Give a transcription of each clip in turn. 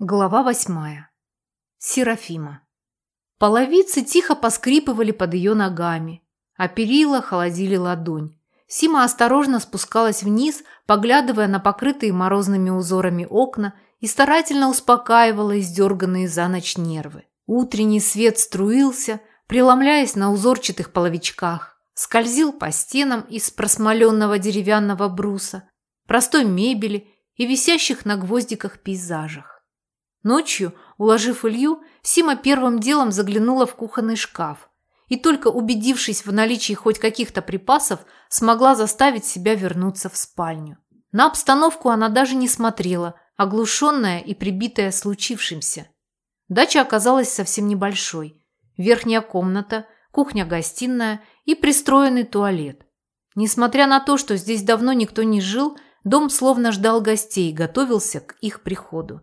Глава восьмая. Серафима. Половицы тихо поскрипывали под ее ногами, а перила холодили ладонь. Сима осторожно спускалась вниз, поглядывая на покрытые морозными узорами окна и старательно успокаивала издерганные за ночь нервы. Утренний свет струился, преломляясь на узорчатых половичках, скользил по стенам из просмоленного деревянного бруса, простой мебели и висящих на гвоздиках пейзажах. Ночью, уложив Илью, Сима первым делом заглянула в кухонный шкаф и только убедившись в наличии хоть каких-то припасов, смогла заставить себя вернуться в спальню. На обстановку она даже не смотрела, оглушенная и прибитая случившимся. Дача оказалась совсем небольшой. Верхняя комната, кухня-гостиная и пристроенный туалет. Несмотря на то, что здесь давно никто не жил, дом словно ждал гостей, готовился к их приходу.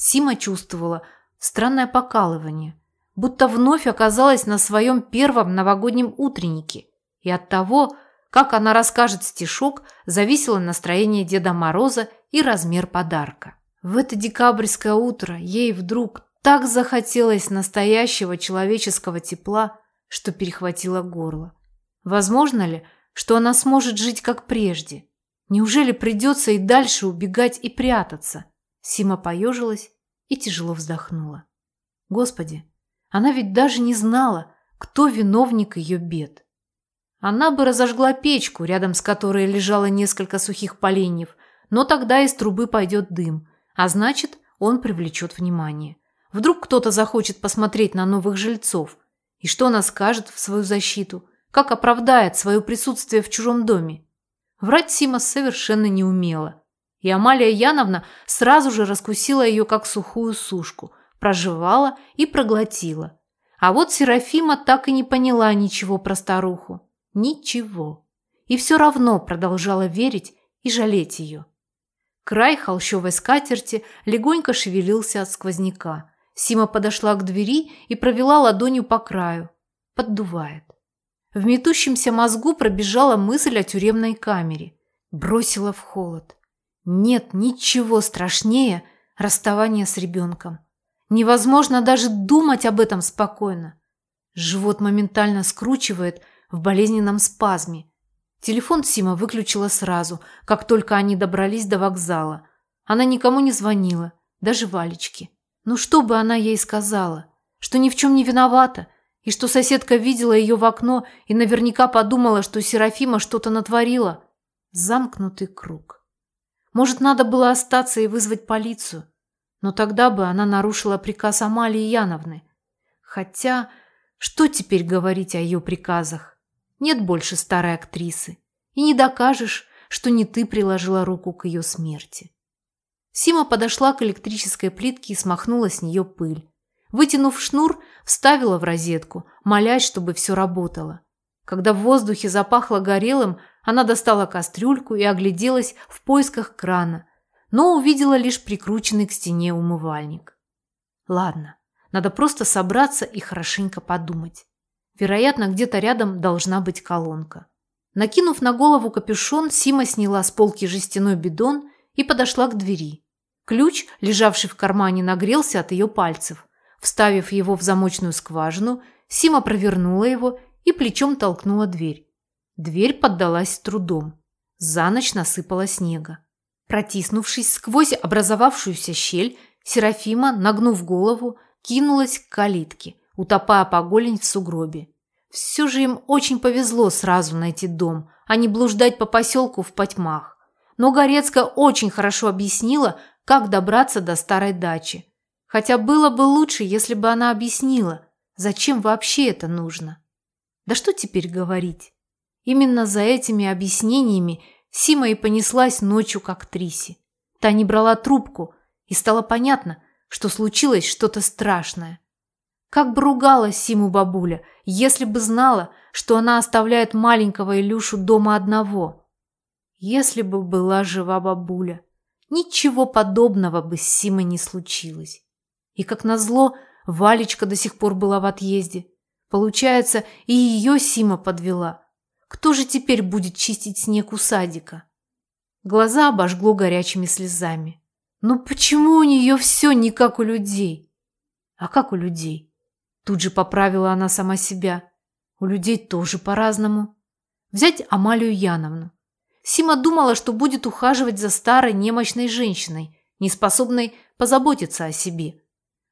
Сима чувствовала странное покалывание, будто вновь оказалась на своем первом новогоднем утреннике. И от того, как она расскажет стишок, зависело настроение Деда Мороза и размер подарка. В это декабрьское утро ей вдруг так захотелось настоящего человеческого тепла, что перехватило горло. Возможно ли, что она сможет жить как прежде? Неужели придется и дальше убегать и прятаться? Сима поежилась и тяжело вздохнула. Господи, она ведь даже не знала, кто виновник ее бед. Она бы разожгла печку, рядом с которой лежало несколько сухих поленьев, но тогда из трубы пойдет дым, а значит, он привлечет внимание. Вдруг кто-то захочет посмотреть на новых жильцов. И что она скажет в свою защиту? Как оправдает свое присутствие в чужом доме? Врать Сима совершенно не умела. И Амалия Яновна сразу же раскусила ее как сухую сушку, прожевала и проглотила. А вот Серафима так и не поняла ничего про старуху. Ничего. И все равно продолжала верить и жалеть ее. Край холщовой скатерти легонько шевелился от сквозняка. Сима подошла к двери и провела ладонью по краю. Поддувает. В метущемся мозгу пробежала мысль о тюремной камере. Бросила в холод. Нет ничего страшнее расставания с ребенком. Невозможно даже думать об этом спокойно. Живот моментально скручивает в болезненном спазме. Телефон Сима выключила сразу, как только они добрались до вокзала. Она никому не звонила, даже Валечке. Ну что бы она ей сказала? Что ни в чем не виновата, и что соседка видела ее в окно и наверняка подумала, что Серафима что-то натворила. Замкнутый круг. Может, надо было остаться и вызвать полицию. Но тогда бы она нарушила приказ Амалии Яновны. Хотя, что теперь говорить о ее приказах? Нет больше старой актрисы. И не докажешь, что не ты приложила руку к ее смерти. Сима подошла к электрической плитке и смахнула с нее пыль. Вытянув шнур, вставила в розетку, молясь, чтобы все работало. Когда в воздухе запахло горелым, она достала кастрюльку и огляделась в поисках крана, но увидела лишь прикрученный к стене умывальник. Ладно, надо просто собраться и хорошенько подумать. Вероятно, где-то рядом должна быть колонка. Накинув на голову капюшон, Сима сняла с полки жестяной бидон и подошла к двери. Ключ, лежавший в кармане, нагрелся от ее пальцев. Вставив его в замочную скважину, Сима провернула его и плечом толкнула дверь. Дверь поддалась с трудом. За ночь насыпала снега. Протиснувшись сквозь образовавшуюся щель, Серафима, нагнув голову, кинулась к калитке, утопая по голень в сугробе. Все же им очень повезло сразу найти дом, а не блуждать по поселку в потьмах. Но Горецкая очень хорошо объяснила, как добраться до старой дачи. Хотя было бы лучше, если бы она объяснила, зачем вообще это нужно. Да что теперь говорить? Именно за этими объяснениями Сима и понеслась ночью к актрисе. Та не брала трубку, и стало понятно, что случилось что-то страшное. Как бы ругала Симу бабуля, если бы знала, что она оставляет маленького Илюшу дома одного. Если бы была жива бабуля, ничего подобного бы с Симой не случилось. И как назло, Валечка до сих пор была в отъезде. Получается, и ее Сима подвела – кто же теперь будет чистить снег у садика? Глаза обожгло горячими слезами. Ну почему у нее все не как у людей? А как у людей? Тут же поправила она сама себя. У людей тоже по-разному. Взять Амалию Яновну. Сима думала, что будет ухаживать за старой немощной женщиной, неспособной позаботиться о себе.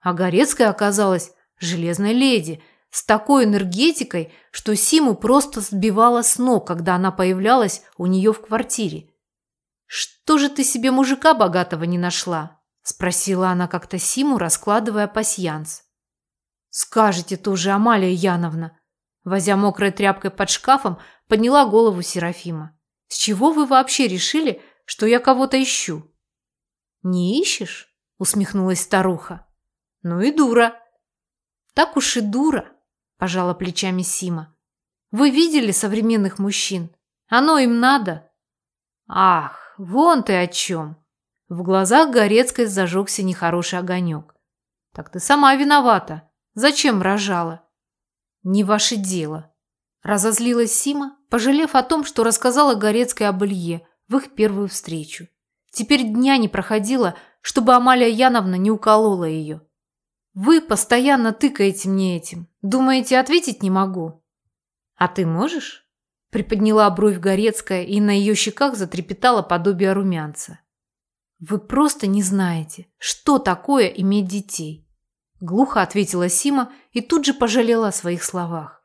А Горецкая оказалась железной леди, с такой энергетикой, что Симу просто сбивала с ног, когда она появлялась у нее в квартире. «Что же ты себе мужика богатого не нашла?» – спросила она как-то Симу, раскладывая пасьянс. «Скажете тоже, Амалия Яновна!» Возя мокрой тряпкой под шкафом, подняла голову Серафима. «С чего вы вообще решили, что я кого-то ищу?» «Не ищешь?» – усмехнулась старуха. «Ну и дура!» «Так уж и дура!» – пожала плечами Сима. «Вы видели современных мужчин? Оно им надо!» «Ах, вон ты о чем!» В глазах Горецкой зажегся нехороший огонек. «Так ты сама виновата. Зачем рожала?» «Не ваше дело», – разозлилась Сима, пожалев о том, что рассказала Горецкой об Илье в их первую встречу. Теперь дня не проходило, чтобы Амалия Яновна не уколола ее. «Вы постоянно тыкаете мне этим. Думаете, ответить не могу?» «А ты можешь?» Приподняла бровь Горецкая, и на ее щеках затрепетало подобие румянца. «Вы просто не знаете, что такое иметь детей». Глухо ответила Сима и тут же пожалела о своих словах.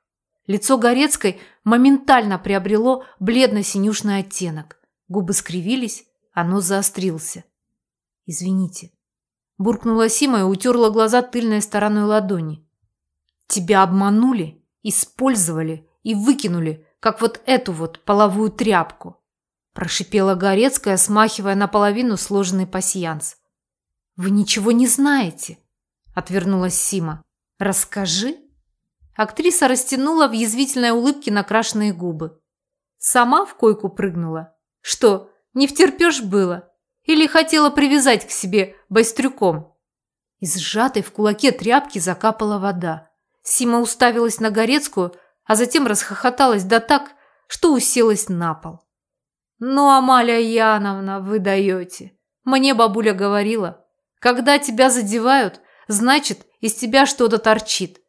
Лицо Горецкой моментально приобрело бледно-синюшный оттенок. Губы скривились, а нос заострился. «Извините». Буркнула Сима и утерла глаза тыльной стороной ладони. «Тебя обманули, использовали и выкинули, как вот эту вот половую тряпку. Прошипела Горецкая, смахивая наполовину сложенный пасьянс. «Вы ничего не знаете», – отвернулась Сима. «Расскажи». Актриса растянула в язвительной улыбке накрашенные губы. Сама в койку прыгнула. «Что, не втерпешь было? Или хотела привязать к себе байстрюком?» Из сжатой в кулаке тряпки закапала вода. Сима уставилась на Горецкую, а затем расхохоталась да так, что уселась на пол. «Ну, Амалия Яновна, вы даете. Мне бабуля говорила, когда тебя задевают, значит, из тебя что-то торчит.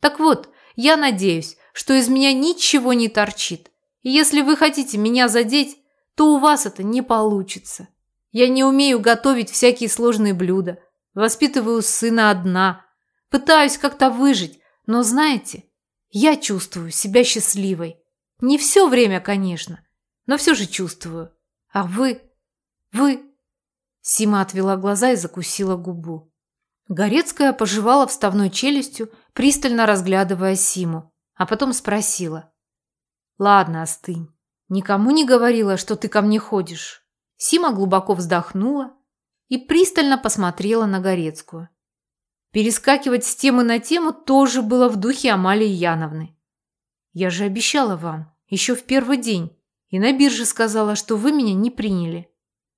Так вот, я надеюсь, что из меня ничего не торчит. И если вы хотите меня задеть, то у вас это не получится. Я не умею готовить всякие сложные блюда. Воспитываю сына одна. Пытаюсь как-то выжить, но знаете, я чувствую себя счастливой. Не все время, конечно, но все же чувствую. А вы? Вы? Сима отвела глаза и закусила губу. Горецкая пожевала вставной челюстью, пристально разглядывая Симу, а потом спросила. «Ладно, остынь. Никому не говорила, что ты ко мне ходишь». Сима глубоко вздохнула и пристально посмотрела на Горецкую. Перескакивать с темы на тему тоже было в духе Амалии Яновны. «Я же обещала вам, еще в первый день, и на бирже сказала, что вы меня не приняли».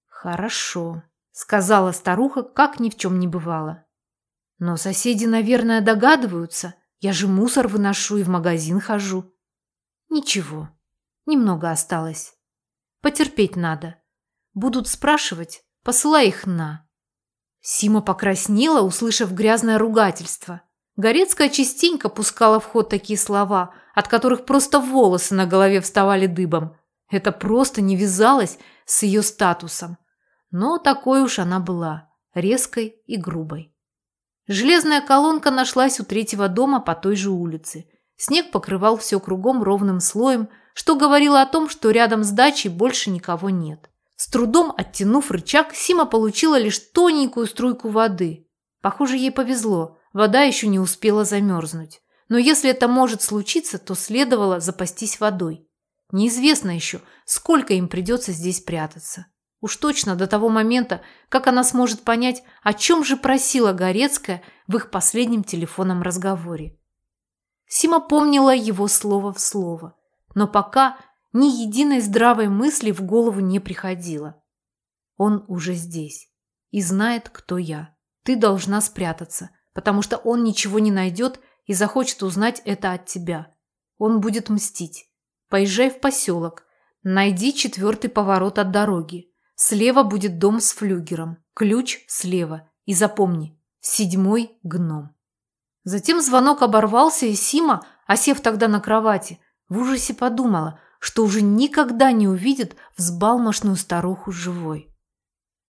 «Хорошо», – сказала старуха, как ни в чем не бывало. «Но соседи, наверное, догадываются. Я же мусор выношу и в магазин хожу». «Ничего, немного осталось. Потерпеть надо. Будут спрашивать, посылай их на». Сима покраснела, услышав грязное ругательство. Горецкая частенько пускала в ход такие слова, от которых просто волосы на голове вставали дыбом. Это просто не вязалось с ее статусом. Но такой уж она была, резкой и грубой. Железная колонка нашлась у третьего дома по той же улице. Снег покрывал все кругом ровным слоем, что говорило о том, что рядом с дачей больше никого нет. С трудом оттянув рычаг, Сима получила лишь тоненькую струйку воды. Похоже, ей повезло, вода еще не успела замерзнуть. Но если это может случиться, то следовало запастись водой. Неизвестно еще, сколько им придется здесь прятаться. Уж точно до того момента, как она сможет понять, о чем же просила Горецкая в их последнем телефонном разговоре. Сима помнила его слово в слово, но пока ни единой здравой мысли в голову не приходило. Он уже здесь и знает, кто я. Ты должна спрятаться, потому что он ничего не найдет и захочет узнать это от тебя. Он будет мстить. Поезжай в поселок, найди четвертый поворот от дороги. Слева будет дом с флюгером. Ключ слева. И запомни, седьмой гном. Затем звонок оборвался, и Сима, осев тогда на кровати, в ужасе подумала, что уже никогда не увидит взбалмошную старуху живой.